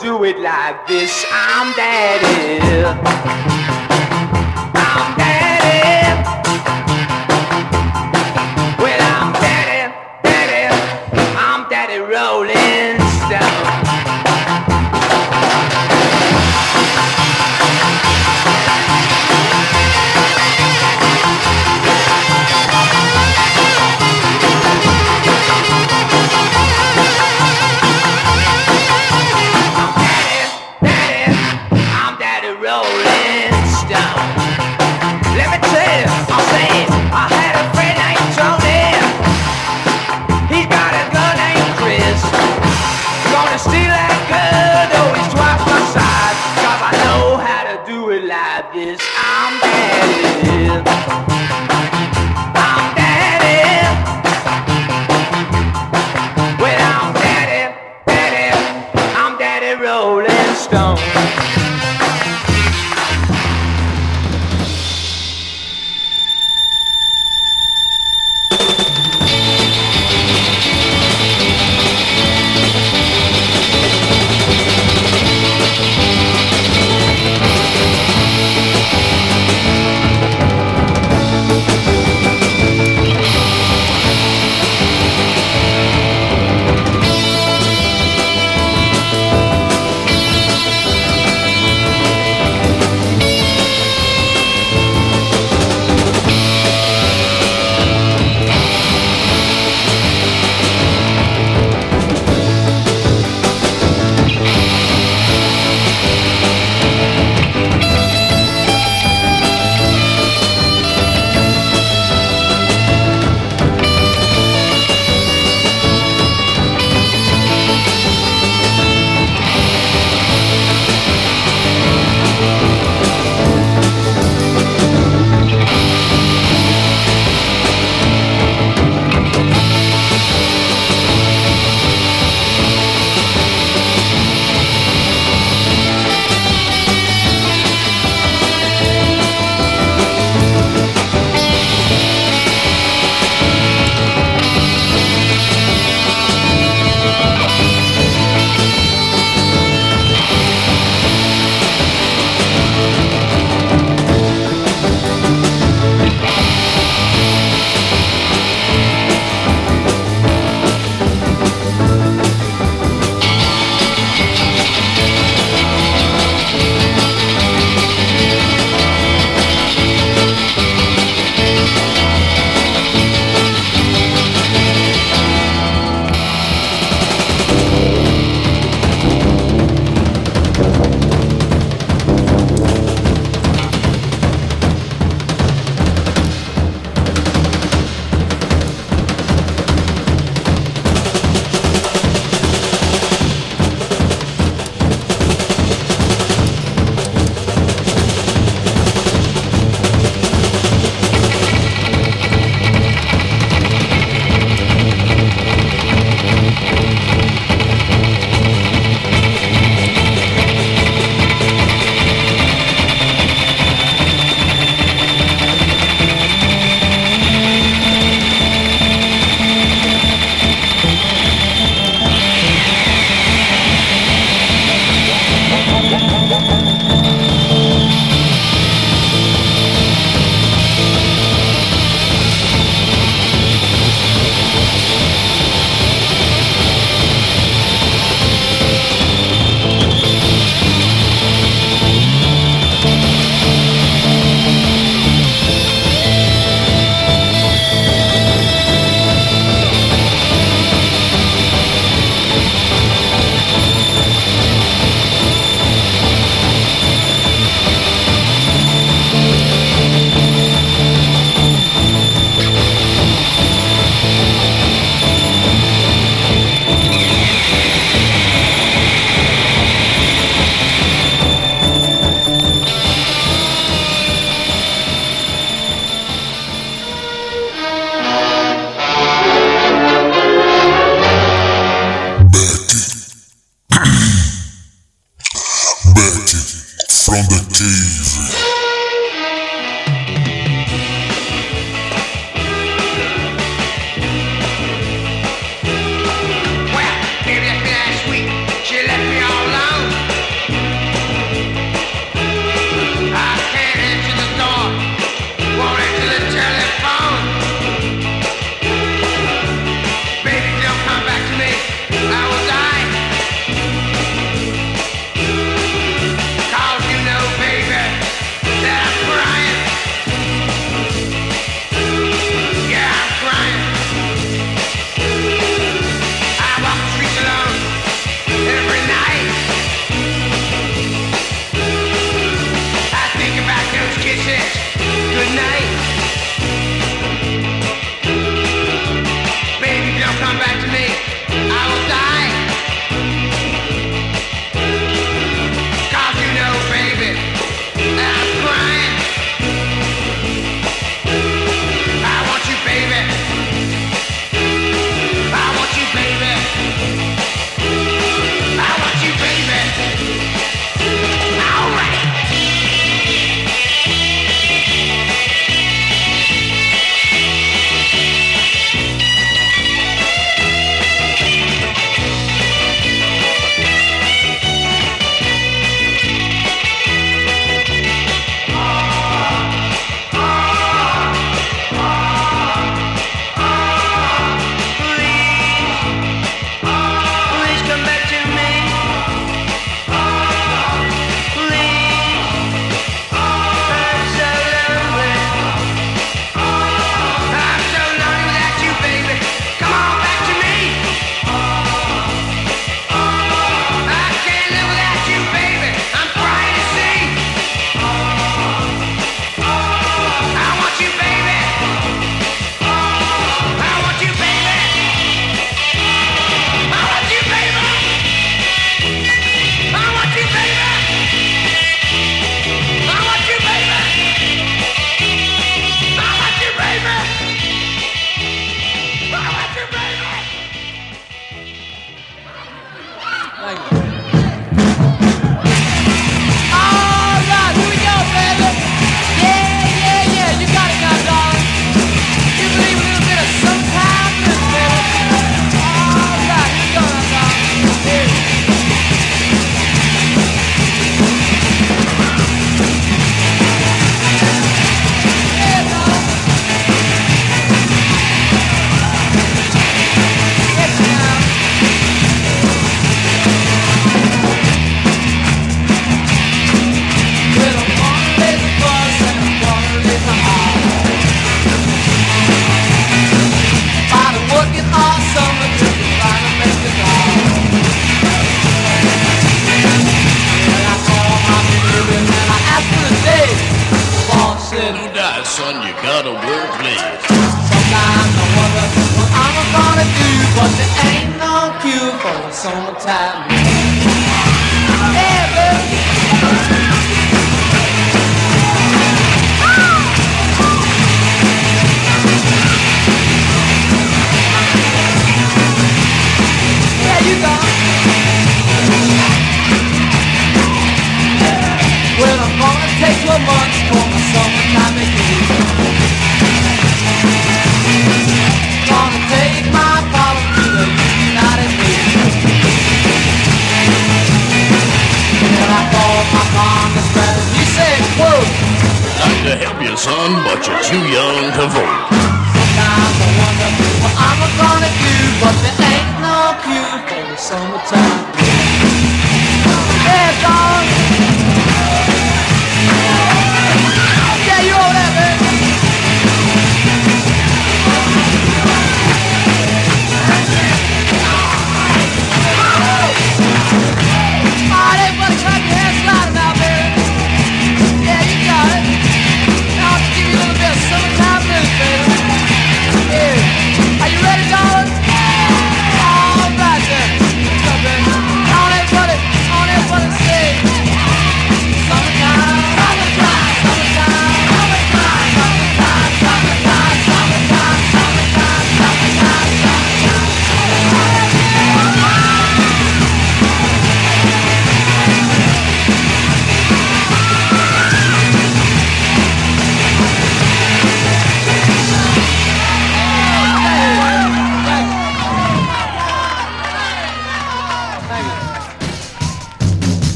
do it like this. I'm daddy.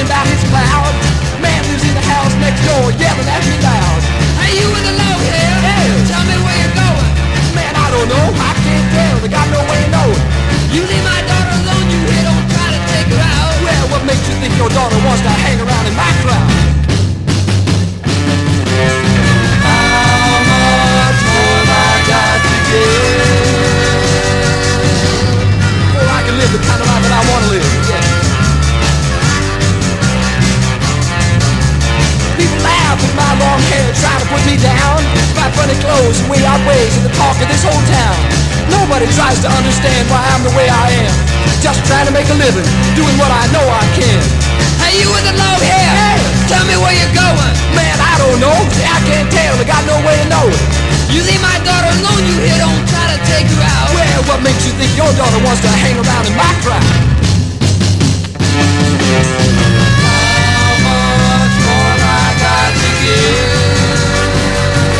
complaining about his cloud. Man lives in the house next door, yelling at me loud. Hey, you in the low here? Yeah. Tell me where you're going. Man, I don't know. I can't tell. I got no way to know. You leave my daughter alone, you hear. Don't try to take her out. Well, what makes you think your daughter wants to hang around in my crowd? How much more have I got to give? Well, I can live the kind of life that I want to live. People my long hair, try to put me down. My funny clothes and way out ways and the talk of this whole town. Nobody tries to understand why I'm the way I am. Just trying to make a living, doing what I know I can. Hey, you with the long hair. Tell me where you're going. Man, I don't know. I can't tell. I got no way to know it. You leave my daughter alone, you hear don't try to take her out. Well, what makes you think your daughter wants to hang around in my crowd? Got to give?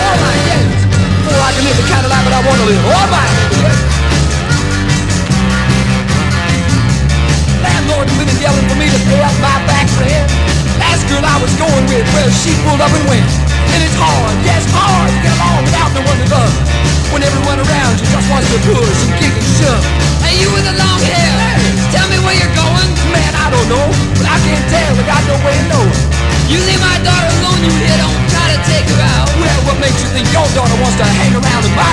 All right, yes. I can live the kind of life that I want to live. All right, yes. Landlord has been yelling for me to pay up my back rent. Last girl I was going with, well, she pulled up and went. And it's hard, yes, hard to get along without no one to love. When everyone around you just wants to push and and shove. Hey, you with the long hair. Tell me where you're going. Man, I don't know, but I can't tell. I got no way to know. You leave my daughter alone, you hear don't try to take her out. Well, what makes you think your daughter wants to hang around in my?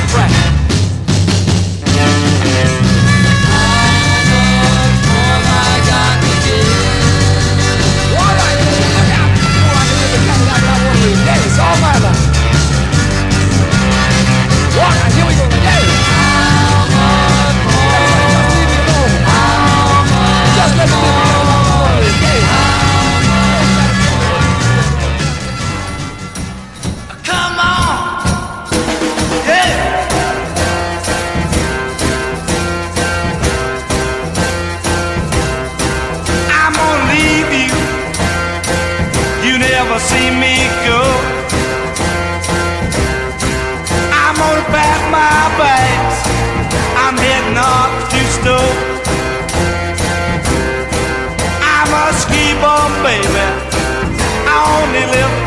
Yes, all my life. Right, here we go. Yes.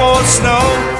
for snow.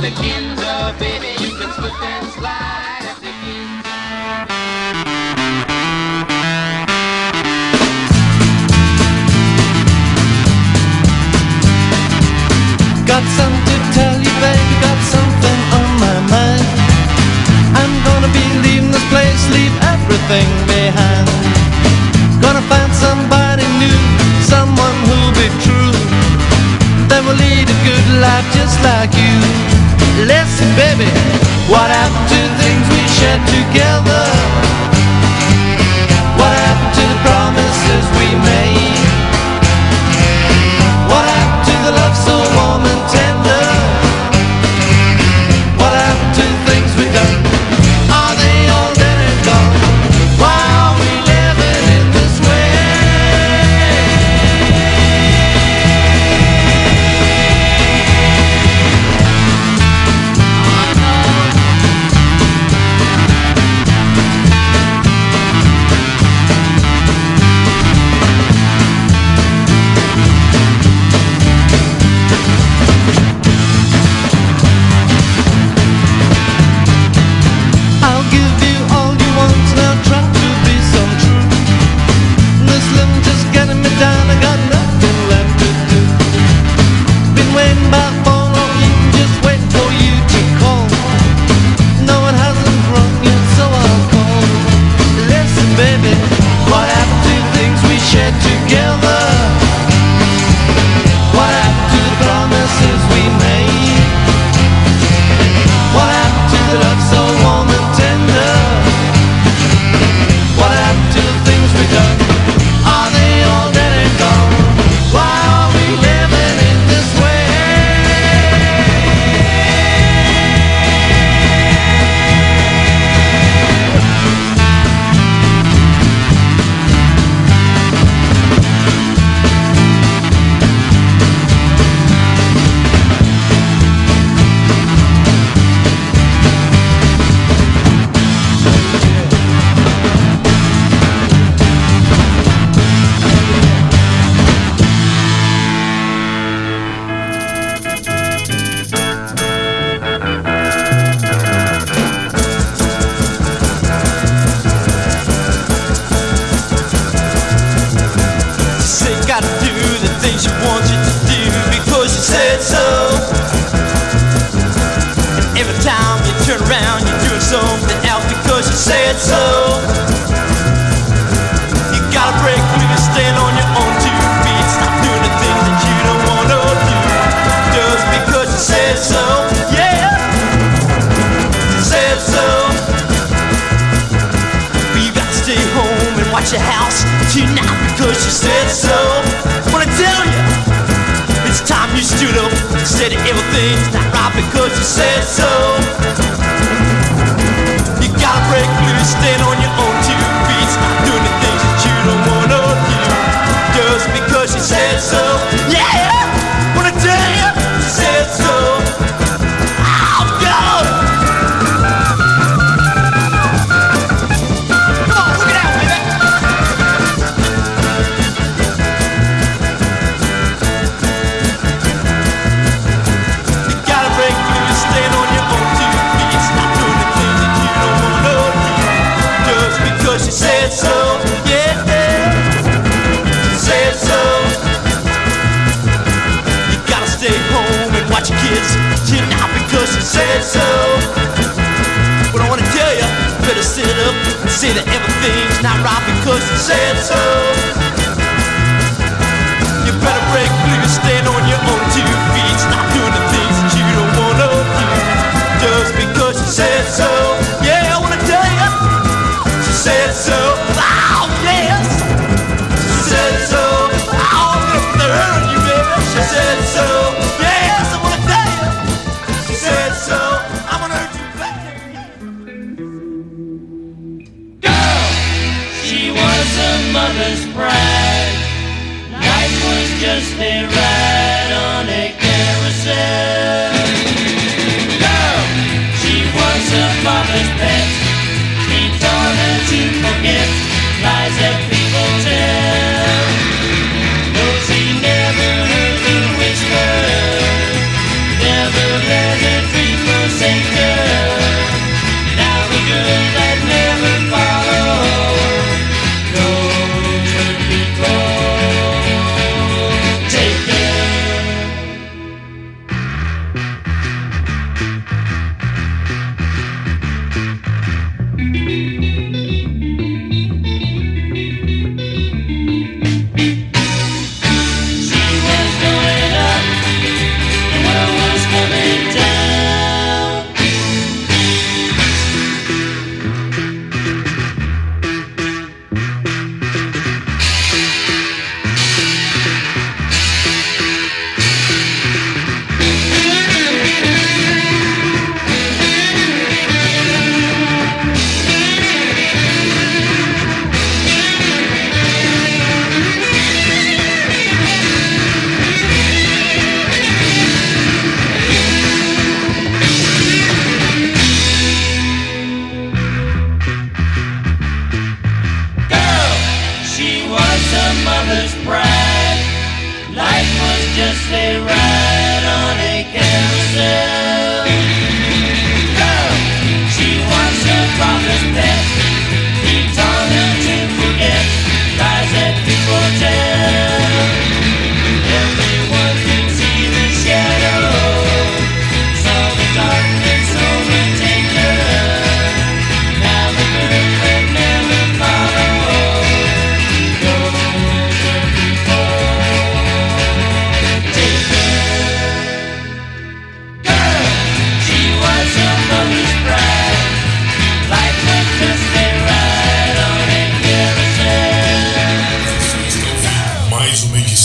the Kinzer, baby, you can split and slide the Got something to tell you, baby, got something on my mind. I'm gonna be leaving this place, leave everything behind. Gonna find somebody new, someone who'll be true. Will lead a good life just like you. Listen, baby, what happened to the things we shared together? What happened to the promises we made?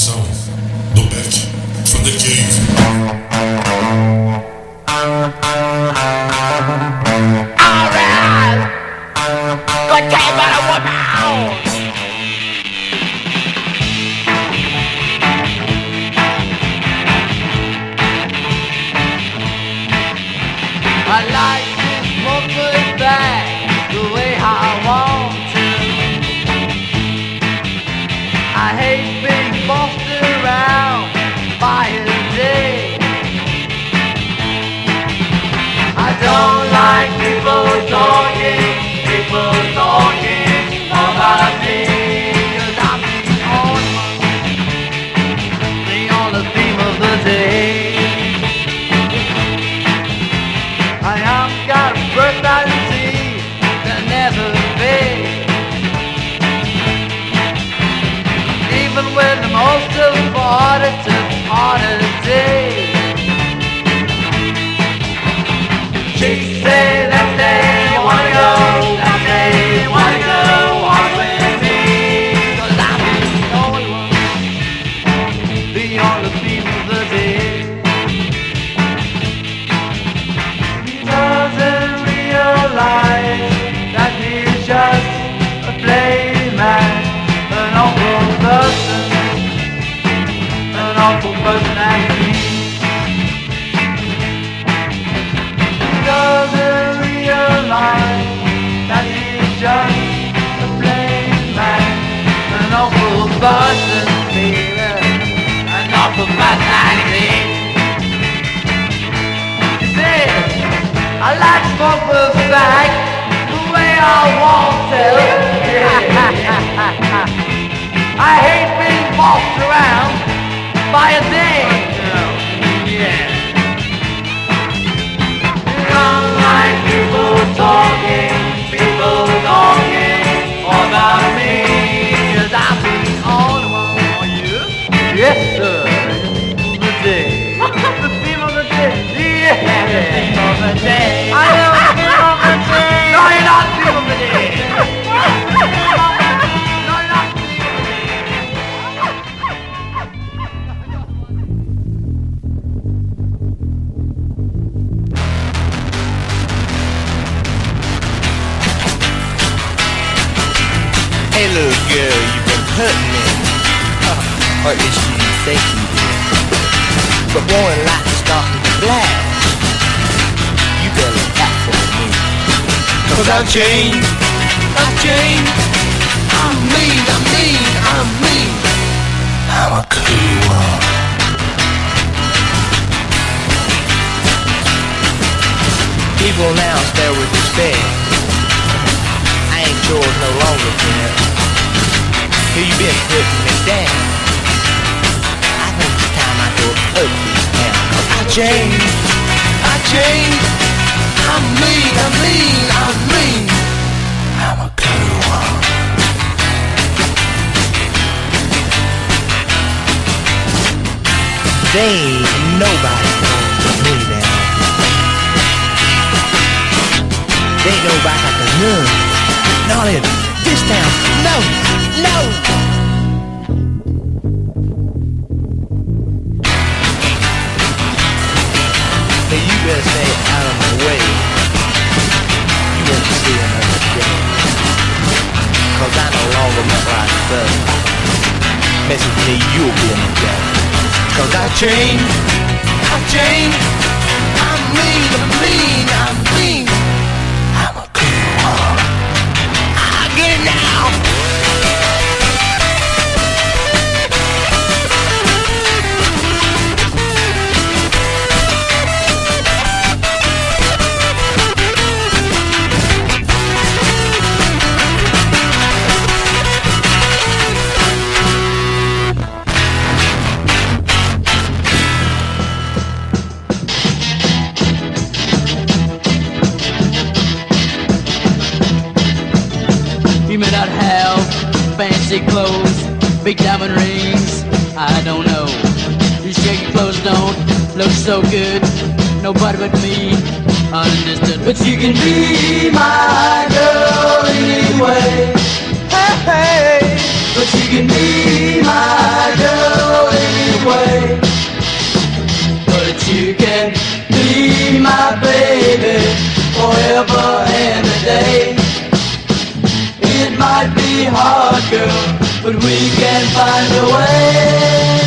edição do Beck Thundercave. They ain't nobody gonna me now. They ain't nobody like a nun. Not in this town. No, no. Hey, you better stay out of my way. You won't see another day. Cause I no longer look like this. Message me, you'll be in the jail. Cause I changed, I changed. I'm mean, I'm mean, I'm mean. Fancy clothes, big diamond rings. I don't know. Your shaky clothes don't look so good. Nobody but me understood. But you can be my girl anyway. Hey, hey. But you can be my girl anyway. But you can be my baby forever and a day. Hard, girl, but we can find a way.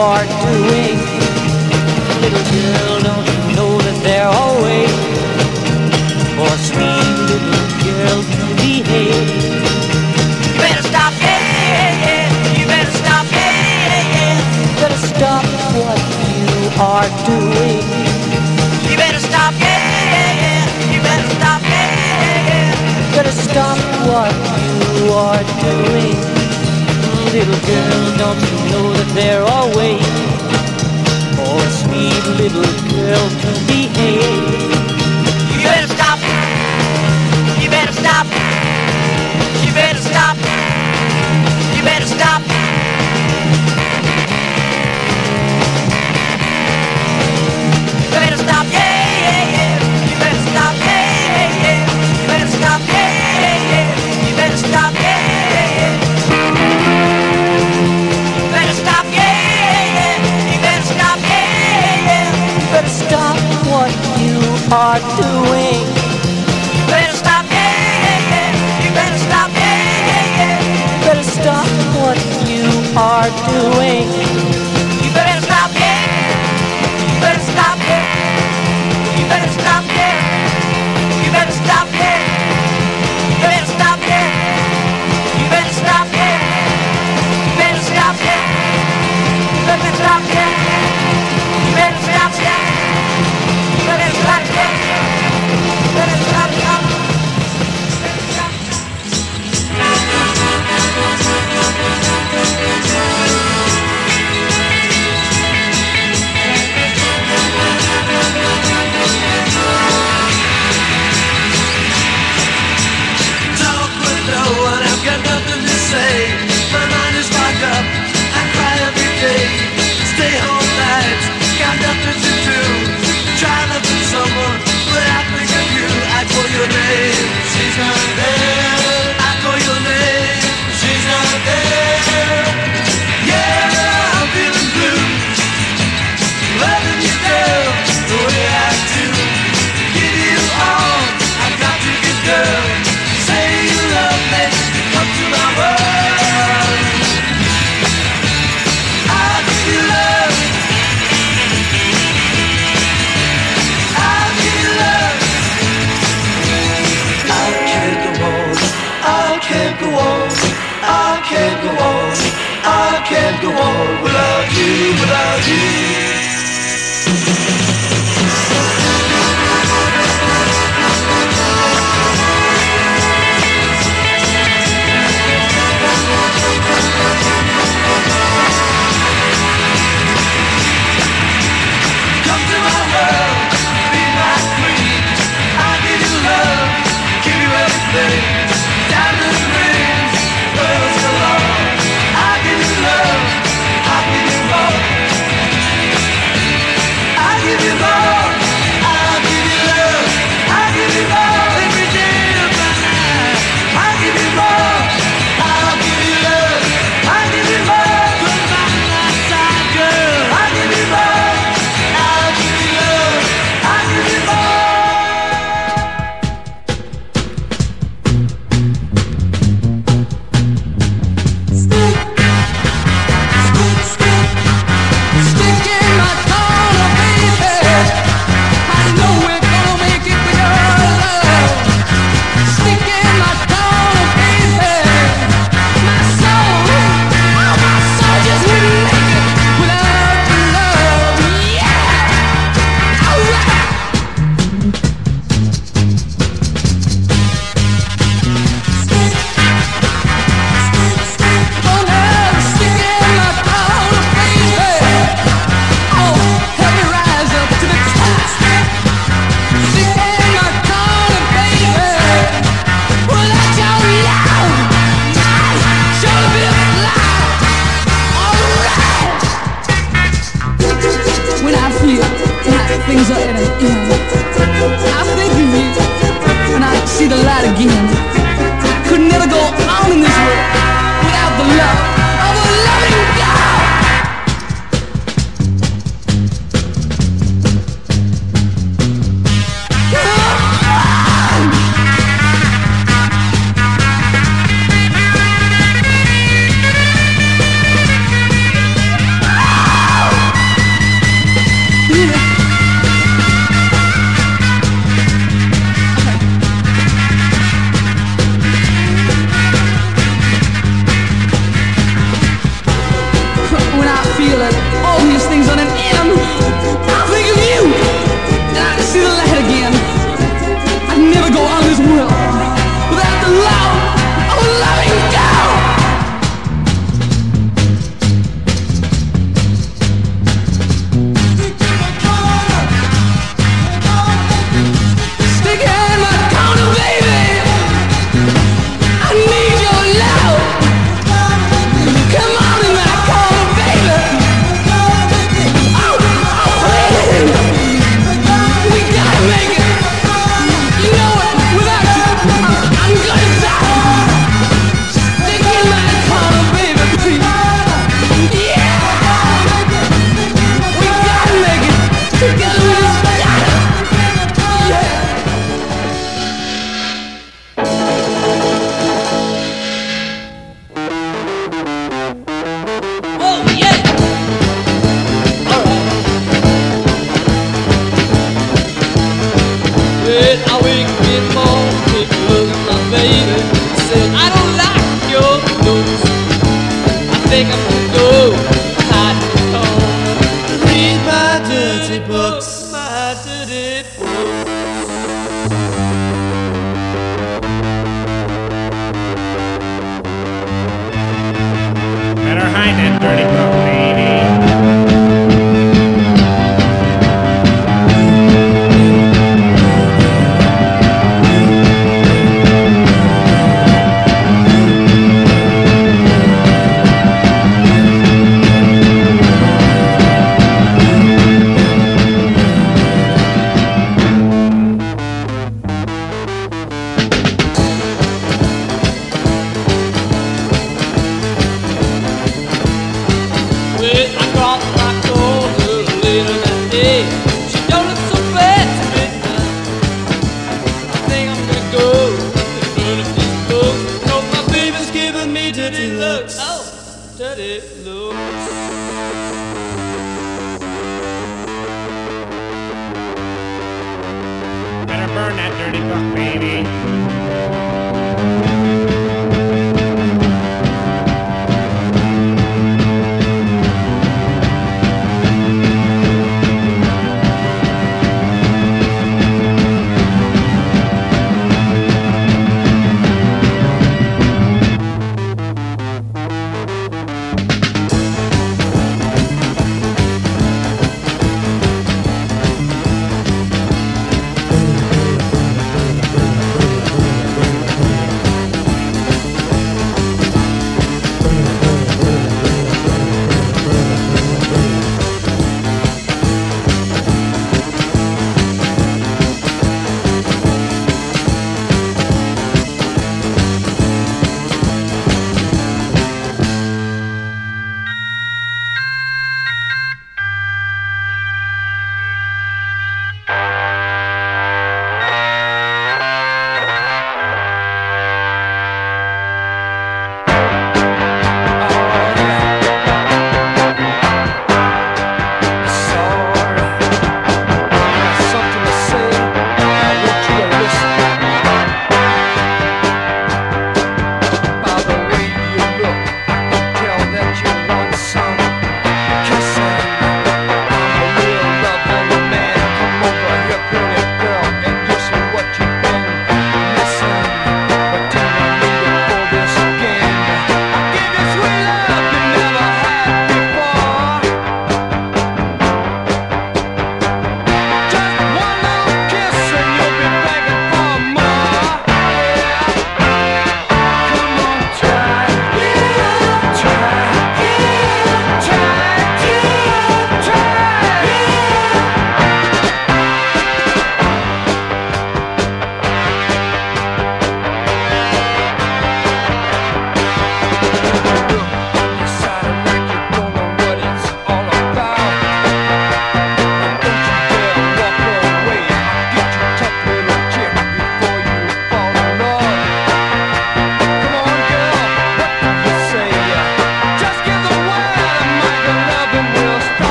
Are doing. Little girl, don't you know that they're always for sweet little girl to behave. You better stop, yeah, yeah. You better stop, yeah, yeah. Better stop what you are doing. You better stop, yeah, yeah, yeah. You better stop, yeah, yeah. Better stop what you are doing. Little girl, don't you know that they're always for a sweet little girl to behave? You better stop. You better stop. You better stop. You better stop. Are doing. You better stop, yeah, yeah, yeah. You better stop, yeah, yeah, yeah. You better stop what you are doing. You better stop, yeah. You better stop, yeah. You better stop, yeah. You better stop, yeah. You better stop, yeah. You better stop, yeah. You better stop, yeah. You better stop, yeah. You better stop, yeah. Nothing to say. My mind is locked up, I cry every day. Stay home nights, got nothing to do. Try loving someone, but I think of you. I call your name, she's not there. go on without you, without you.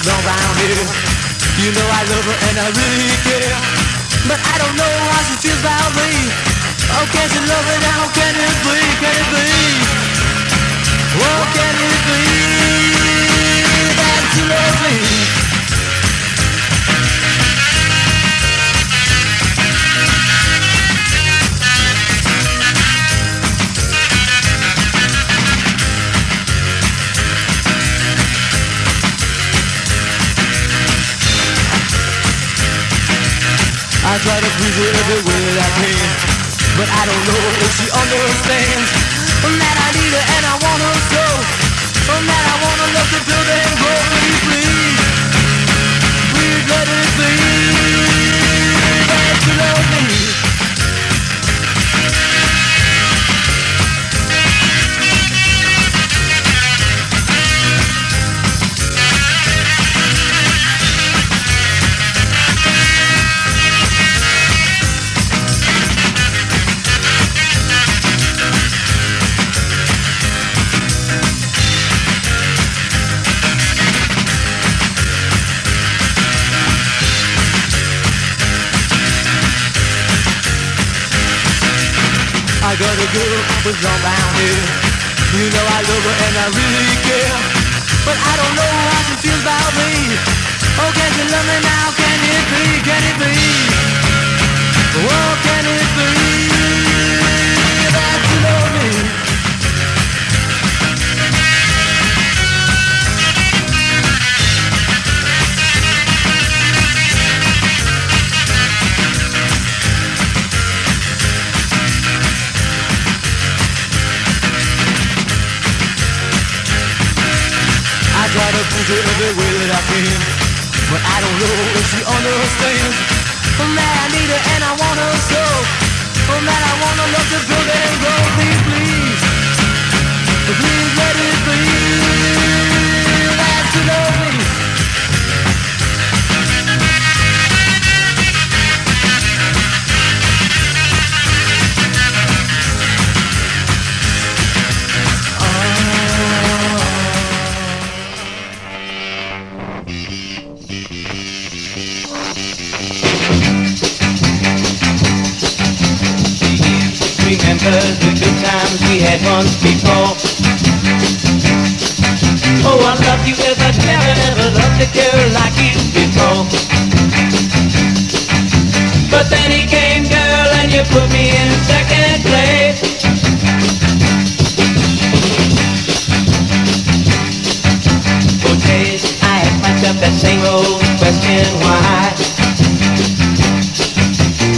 Long brown hair. You know I love her and I really care. But I don't know how she feels about me. Oh, can she love me now? Can it be? Can it be? Oh, can it be that she loves me? I try to please her every way that I can But I don't know if she understands. That I need her and I want her so. That I wanna love the building grow. Please, please Please let it be. That you love me girl long brown hair You know I love her and I really care But I don't know how she feels about me Oh, can she love me now? Can it be? Can it be? Oh, can it be to every way that I can But I don't know if she understands. That I need her and I want her so That I wanna love the build and grow. Please, please Please let it be Remember the good times we had once before. Oh, I love you as I never, never loved a girl like you before. But then he came, girl, and you put me in second place. For days I had myself that same old question why.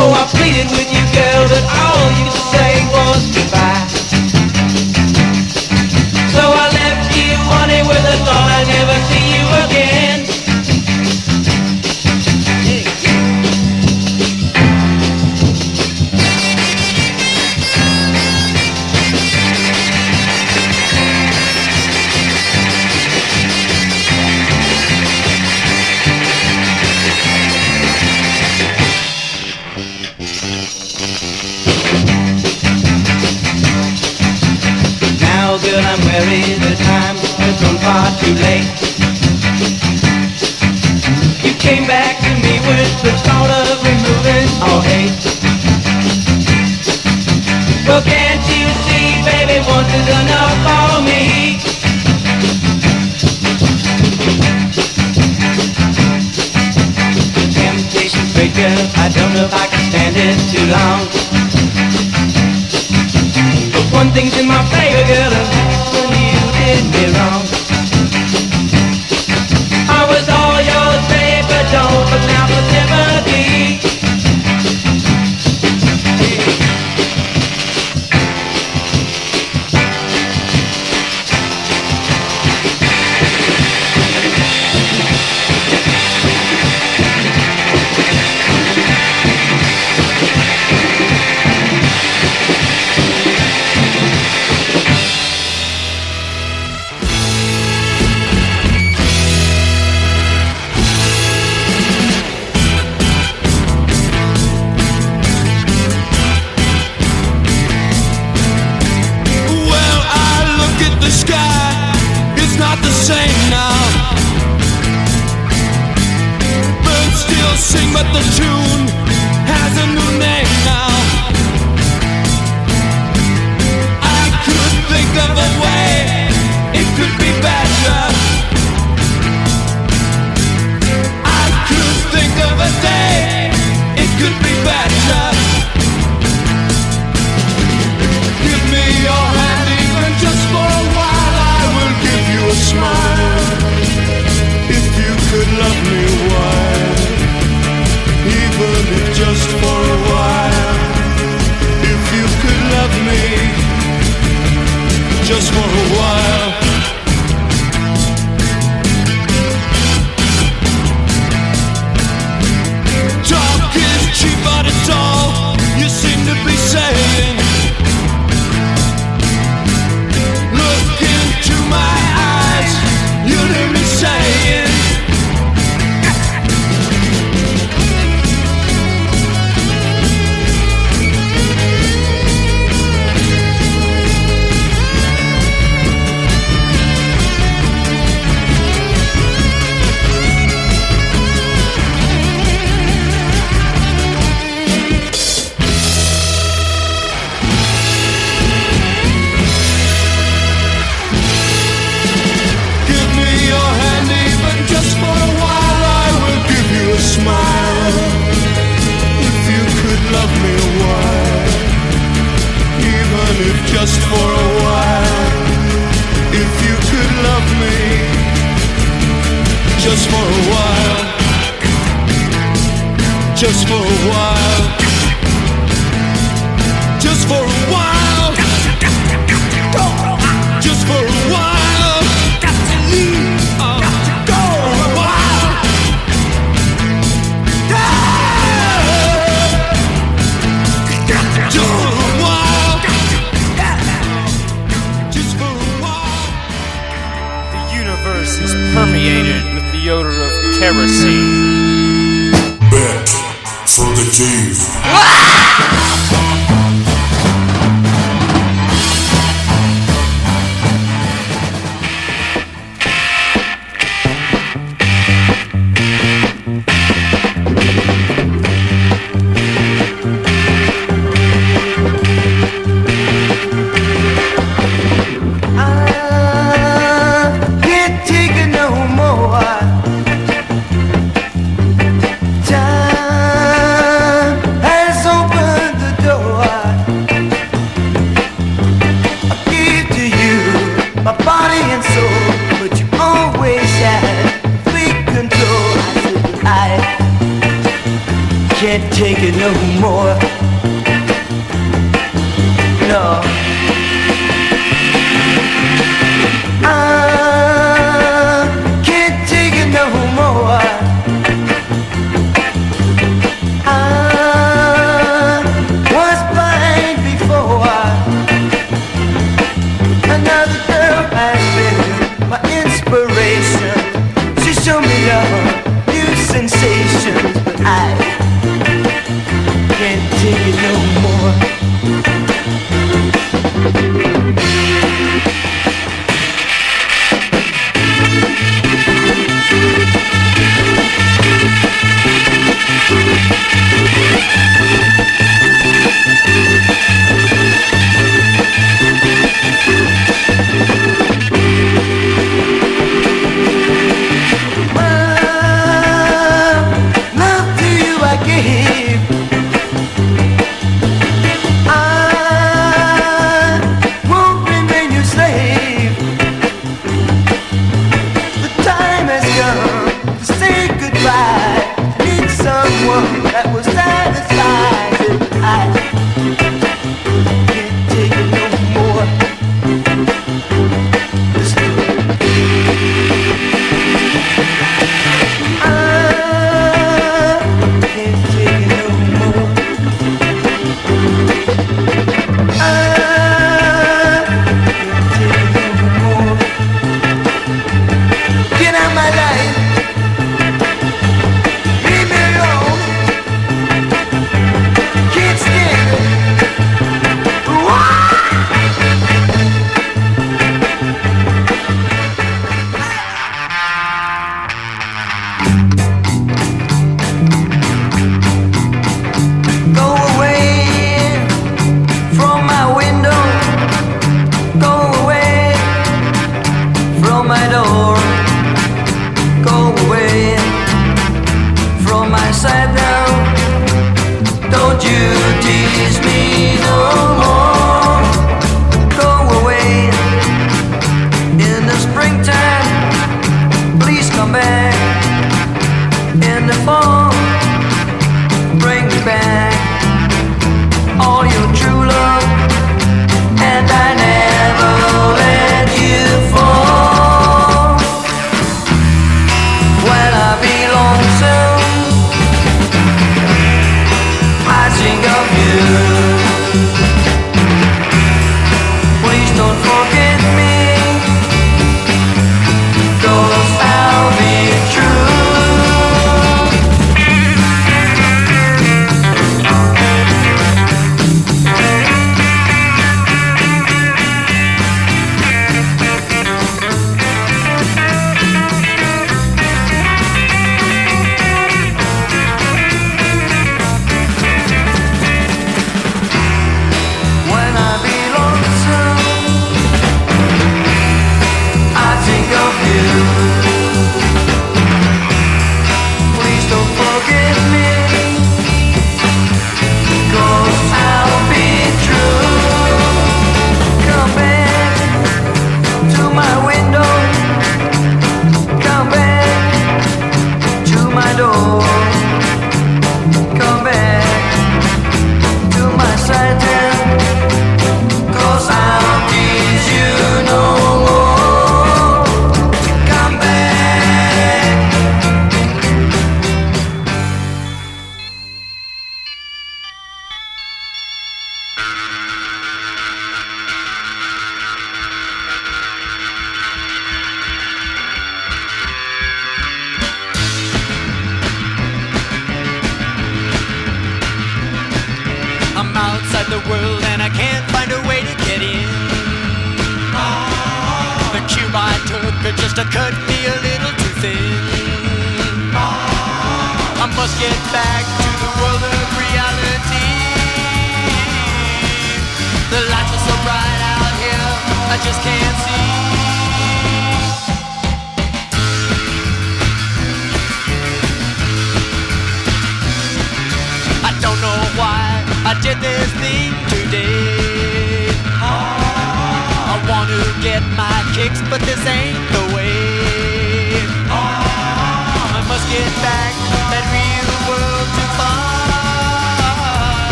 Oh, I pleaded with you, just for a while. If you could love me just for a while, just for a while. heresy. Back from the cave. Ah!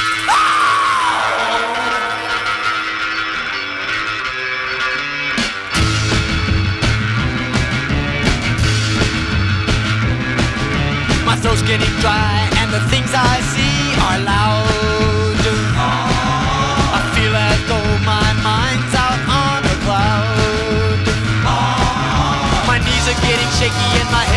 throat's getting dry and the things I see are loud. I feel as though my mind's out on a cloud. My knees are getting shaky and my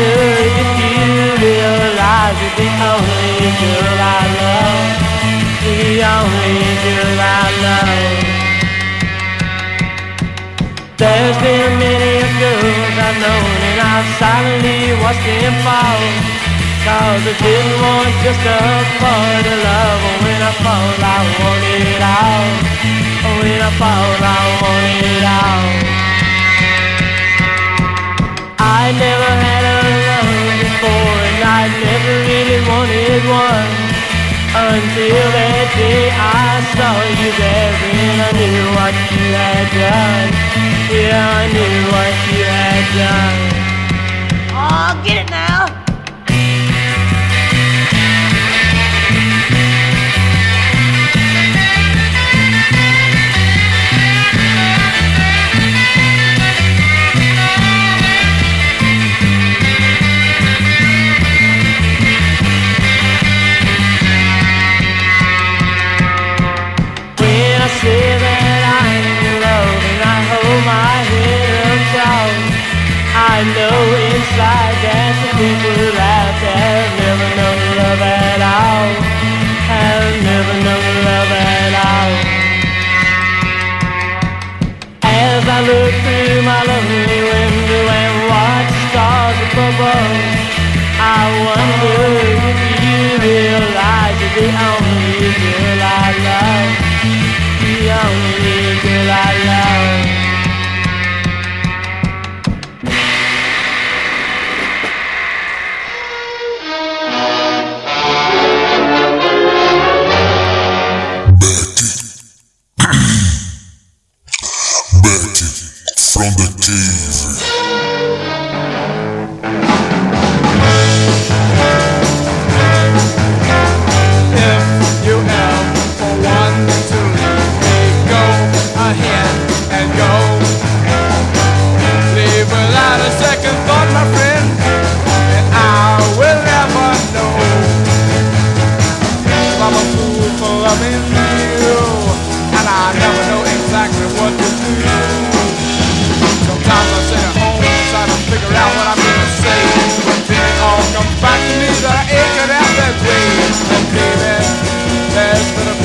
wonder if you realize that the only girl I love, the only girl I love. There's been many girls I've known and I've silently watched them fall. Cause I didn't want just a part of love When I fall I want it all When I fall I want it all I never had wanted one Until that day I saw you there And I knew what you had done Yeah, I knew what you had done Oh, get it. like that the people out there never know love at all. Have never known love at all. As I look through my lonely window and watch stars above, I wonder. exactly what to do. Sometimes I sit at home and try to figure out what I'm gonna say. But then it all comes back to me that I ain't gonna have that way. And baby, there's been a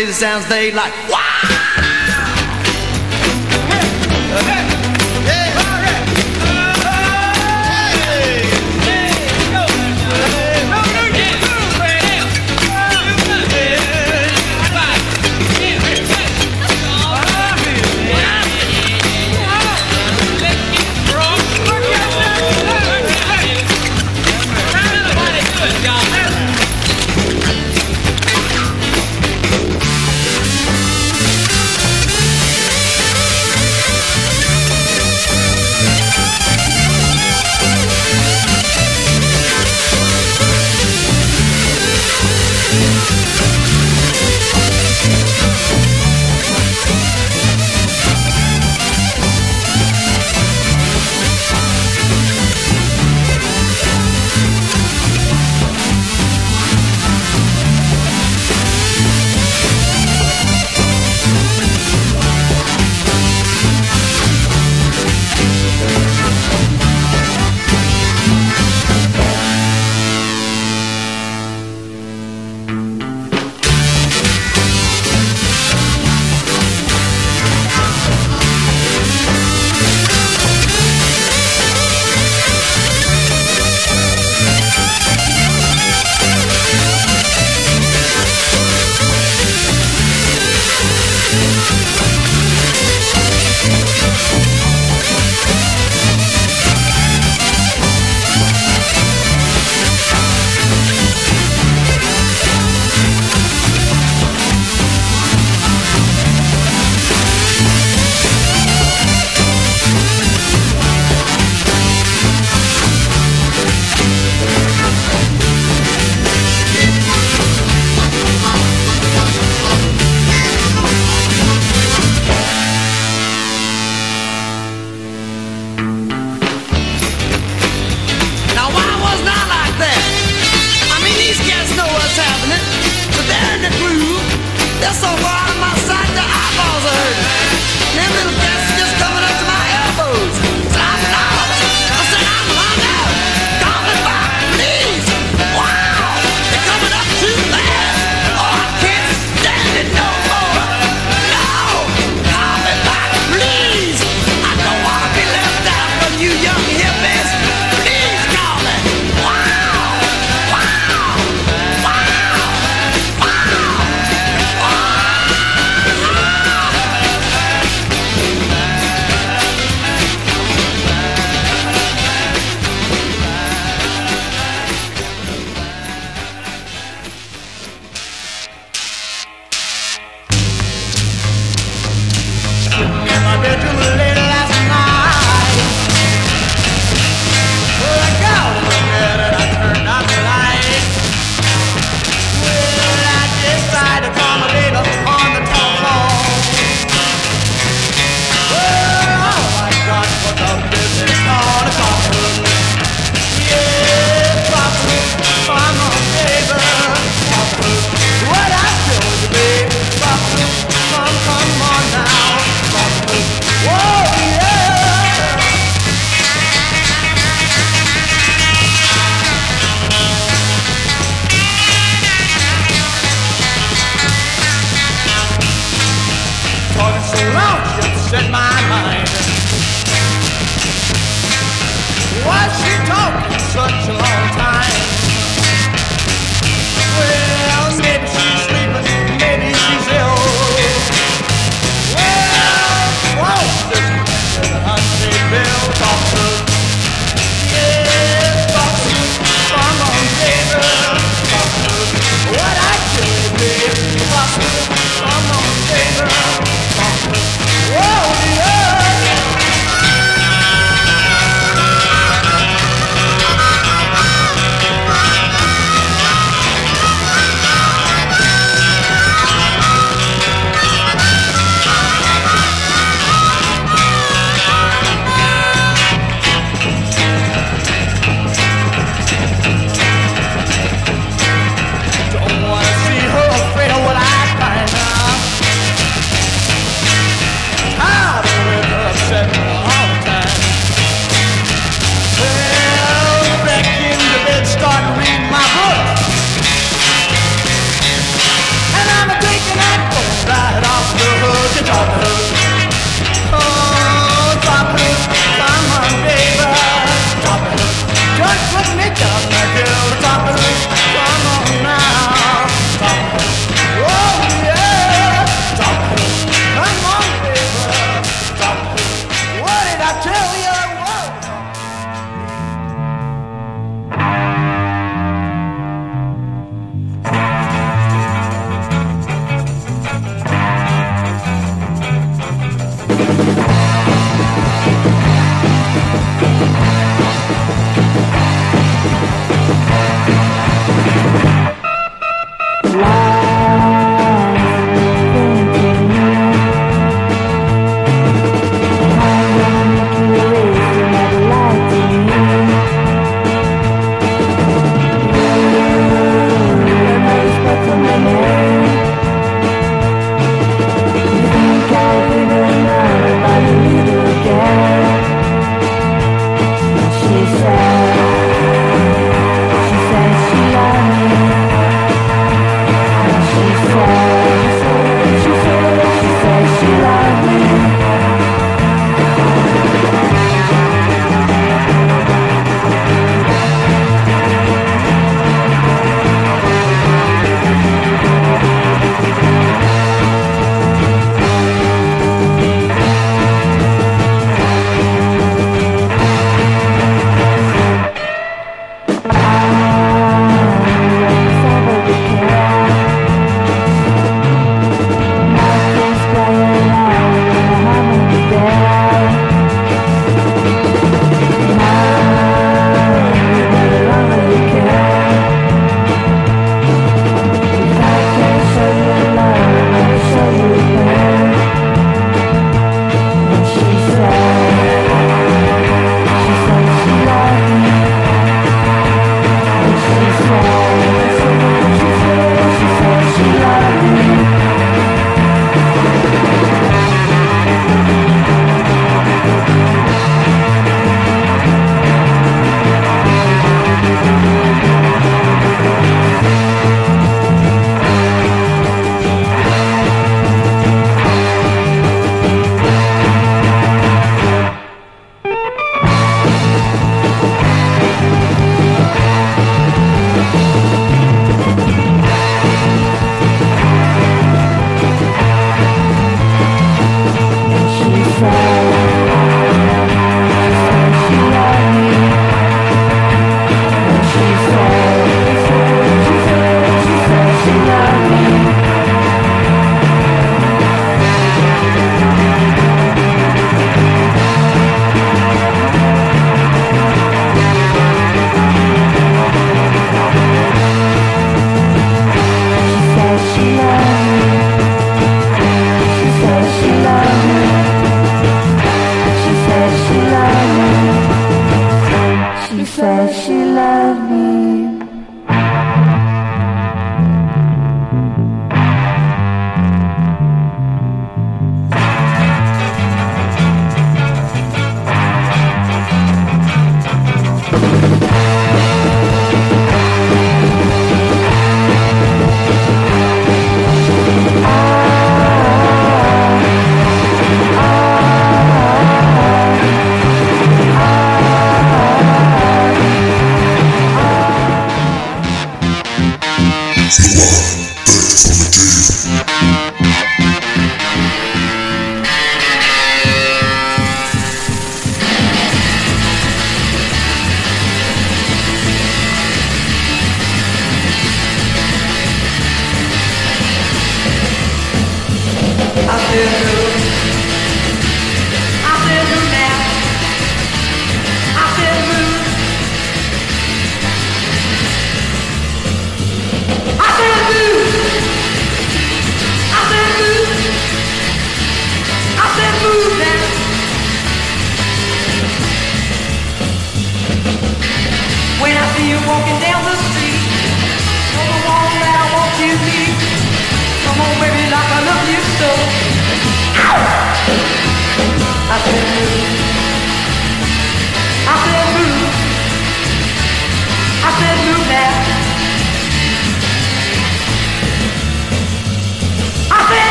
crazy sounds they like.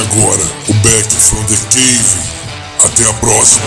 Agora o Back from Cave. Até a próxima.